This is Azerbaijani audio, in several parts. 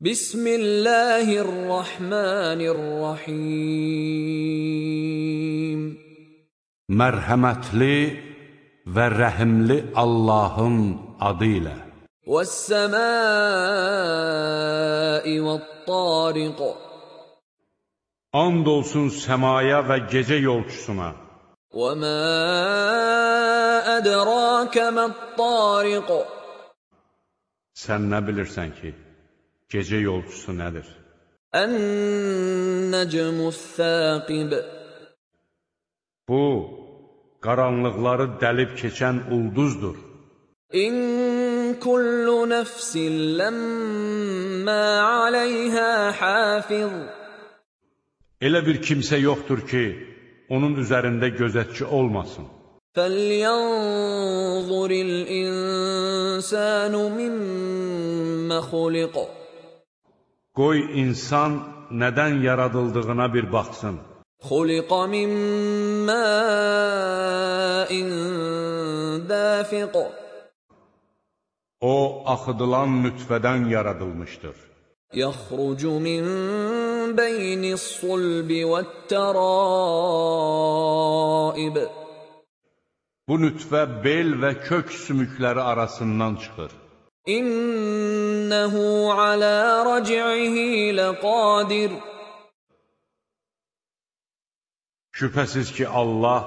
Bismillahirrahmanirrahim. Mərhəmətli və rəhimli Allahın adı ilə. Vəs-səmai vət-tariq. And olsun səmaya və gecə yolçusuna. Və mə ədrakə mət-tariq. Sən nə bilirsən ki, gecə yolçusu nədir? Ən-nəcmus-saqib. Bu, qaranlıqları dəlib keçən ulduzdur. İn kullu nəfsin ləmmə aləyhə hafiz. Elə bir kimsə yoxdur ki, onun üzərində gözətçi olmasın. فَلْيَنْظُرِ الْإِنسَانُ مِمَّ خُلِقَ Qoy insan nədən yaradıldığına bir baxsın. Xuliqa min ma'in dafiq. O axıdılan nütfədən yaradılmışdır. Yaxrucu min beynis sulbi ve't-taraib. Bu nütfə bel və kök sümükləri arasından çıxır. İnnehu ala rac'ihi laqadir Şübhəsiz ki, Allah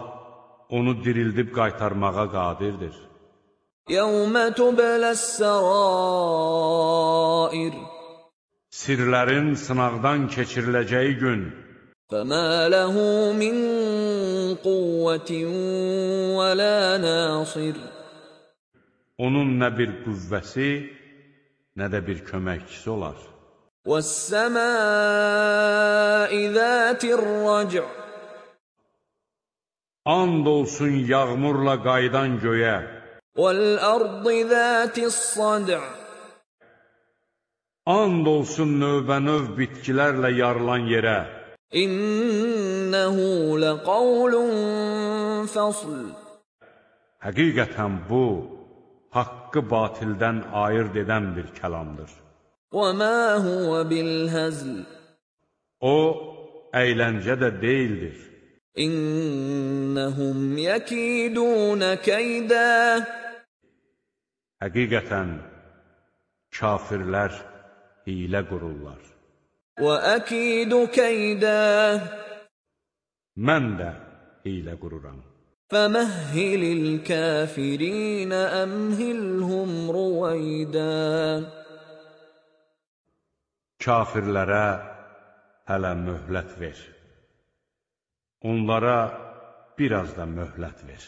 onu dirildib qaytarmağa qadirdir. Yevme tublas-sarair Sirlərin sınaqdan keçiriləcəyi gün فَمَا لَهُ مِنْ قُوَّةٍ وَلَا نَاصِرٍ Onun nə bir qüvvəsi, nə də bir köməkçisi olar. وَالسَّمَاءِ ذَاتِ الرَّجْعِ And olsun yağmurla qaydan göyə, وَالْأَرْضِ ذَاتِ الصَّدْعِ and olsun növbənöv bitkilərlə yarılan yerə, إِنَّهُ لَقَوْلٌ فَصْلٌ Həqiqətən bu, haqqı batildən ayırt edən bir kəlamdır. وَمَا هُوَ بِالْهَزْلِ O, əyləncə də deyildir. إِنَّهُمْ يَكِيدُونَ كَيْدًا Həqiqətən, kafirlər hilə qururlar. وَأَكِيدُ كَيْدًا Mən də hilə qururam. فَمَهِّلِ الْكَافِرِينَ أَمْهِلْهُمْ رُوَيْدًا Kafirlərə hələ möhlət ver. Onlara biraz da möhlət ver.